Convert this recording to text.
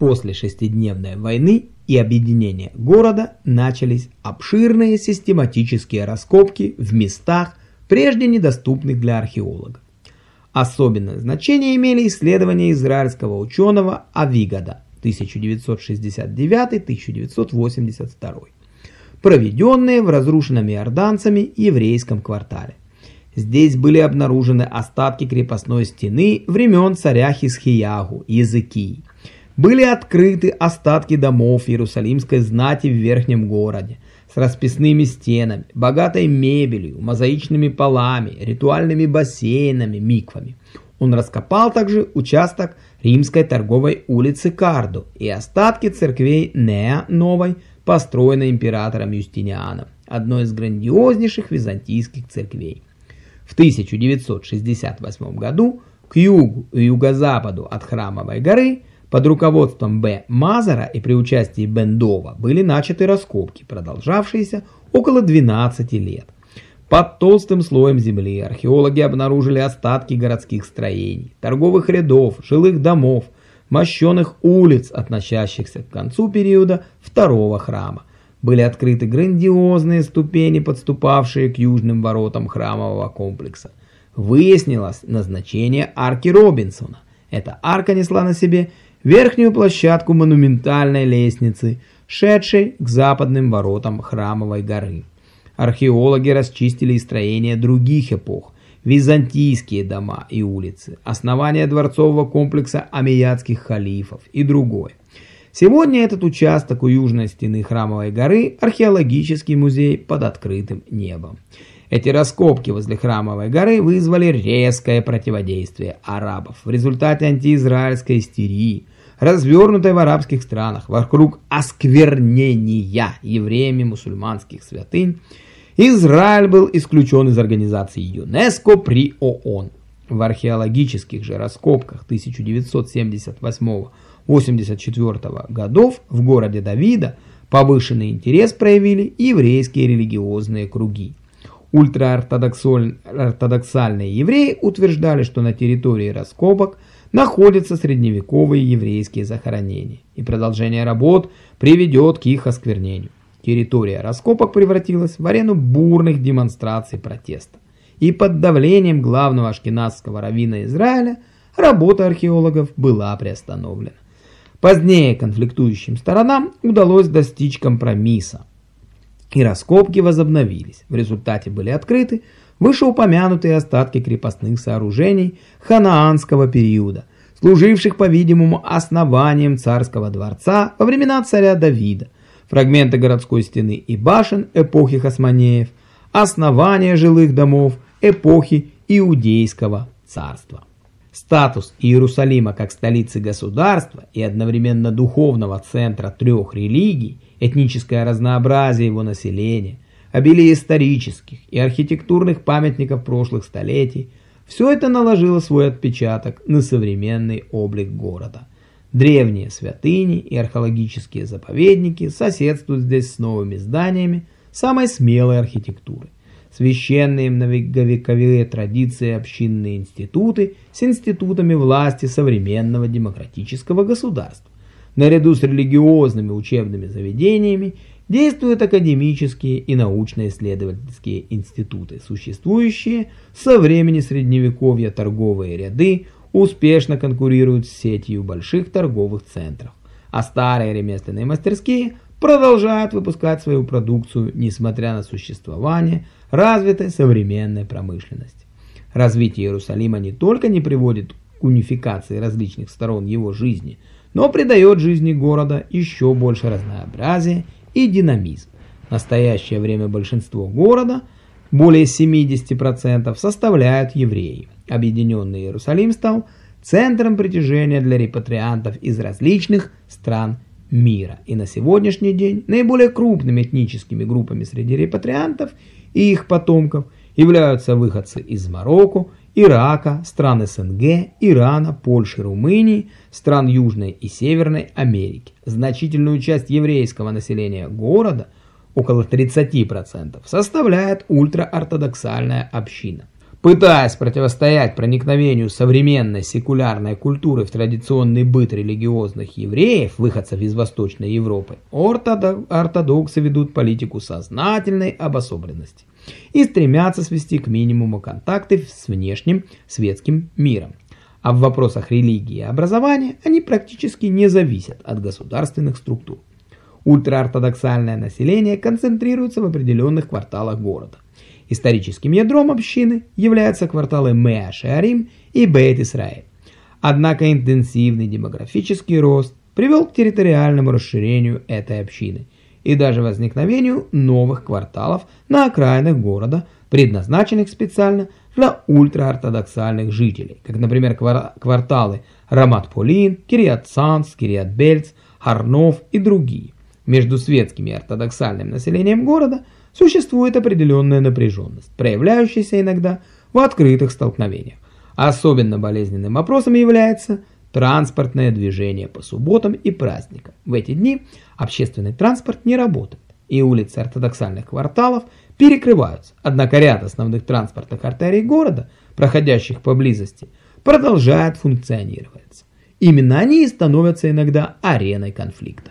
После шестидневной войны и объединения города начались обширные систематические раскопки в местах, прежде недоступных для археологов. Особенное значение имели исследования израильского ученого Авигада 1969-1982, проведенные в разрушенном иорданцами еврейском квартале. Здесь были обнаружены остатки крепостной стены времен царя Хисхиягу, языки. Были открыты остатки домов Иерусалимской знати в верхнем городе с расписными стенами, богатой мебелью, мозаичными полами, ритуальными бассейнами, миквами. Он раскопал также участок римской торговой улицы Кардо и остатки церквей Неа Новой, построенной императором Юстинианом, одной из грандиознейших византийских церквей. В 1968 году к югу и юго-западу от Храмовой горы под руководством Б. Мазара и при участии Бендова были начаты раскопки, продолжавшиеся около 12 лет. Под толстым слоем земли археологи обнаружили остатки городских строений, торговых рядов, жилых домов, мощенных улиц, относящихся к концу периода второго храма были открыты грандиозные ступени, подступавшие к южным воротам храмового комплекса. Выяснилось назначение арки Робинсона. Эта арка несла на себе верхнюю площадку монументальной лестницы, шедшей к западным воротам храмовой горы. Археологи расчистили строения других эпох, византийские дома и улицы, основания дворцового комплекса амиятских халифов и другое. Сегодня этот участок у южной стены Храмовой горы – археологический музей под открытым небом. Эти раскопки возле Храмовой горы вызвали резкое противодействие арабов в результате антиизраильской истерии, развернутой в арабских странах вокруг осквернения евреями мусульманских святынь. Израиль был исключен из организации ЮНЕСКО при ООН. В археологических же раскопках 1978 года 1984 годов в городе Давида повышенный интерес проявили еврейские религиозные круги. Ультраортодоксальные евреи утверждали, что на территории раскопок находятся средневековые еврейские захоронения, и продолжение работ приведет к их осквернению. Территория раскопок превратилась в арену бурных демонстраций протеста. И под давлением главного ашкенадского раввина Израиля работа археологов была приостановлена. Позднее конфликтующим сторонам удалось достичь компромисса, и раскопки возобновились. В результате были открыты вышеупомянутые остатки крепостных сооружений ханаанского периода, служивших, по-видимому, основанием царского дворца во времена царя Давида, фрагменты городской стены и башен эпохи Хасманеев, основания жилых домов эпохи Иудейского царства. Статус Иерусалима как столицы государства и одновременно духовного центра трех религий, этническое разнообразие его населения, обилие исторических и архитектурных памятников прошлых столетий, все это наложило свой отпечаток на современный облик города. Древние святыни и археологические заповедники соседствуют здесь с новыми зданиями самой смелой архитектуры священные многовековые традиции общинные институты с институтами власти современного демократического государства. Наряду с религиозными учебными заведениями действуют академические и научно-исследовательские институты, существующие со времени Средневековья торговые ряды успешно конкурируют с сетью больших торговых центров, а старые ремесленные мастерские продолжают выпускать свою продукцию, несмотря на существование – развитой современной промышленности. Развитие Иерусалима не только не приводит к унификации различных сторон его жизни, но придает жизни города еще больше разнообразия и динамизм. В настоящее время большинство города, более 70%, составляют евреи. Объединенный Иерусалим стал центром притяжения для репатриантов из различных стран мира. И на сегодняшний день наиболее крупными этническими группами среди репатриантов – и их потомков являются выходцы из Марокко, Ирака, стран СНГ, Ирана, Польши, Румынии, стран Южной и Северной Америки. Значительную часть еврейского населения города, около 30%, составляет ультраортодоксальная община. Пытаясь противостоять проникновению современной секулярной культуры в традиционный быт религиозных евреев, выходцев из Восточной Европы, ортодоксы ведут политику сознательной обособленности и стремятся свести к минимуму контакты с внешним светским миром. А в вопросах религии и образования они практически не зависят от государственных структур. Ультраортодоксальное население концентрируется в определенных кварталах города. Историческим ядром общины являются кварталы Меа-Шеарим и Бейт-Исраэль. Однако интенсивный демографический рост привел к территориальному расширению этой общины и даже возникновению новых кварталов на окраинах города, предназначенных специально для ультраортодоксальных жителей, как, например, кварталы Рамат-Полин, Кириат-Санс, Кириат-Бельц, Харнов и другие. Между светским и ортодоксальным населением города – существует определенная напряженность, проявляющаяся иногда в открытых столкновениях. Особенно болезненным вопросом является транспортное движение по субботам и праздникам. В эти дни общественный транспорт не работает, и улицы ортодоксальных кварталов перекрываются. Однако ряд основных транспортных артерий города, проходящих поблизости, продолжает функционировать. Именно они и становятся иногда ареной конфликта.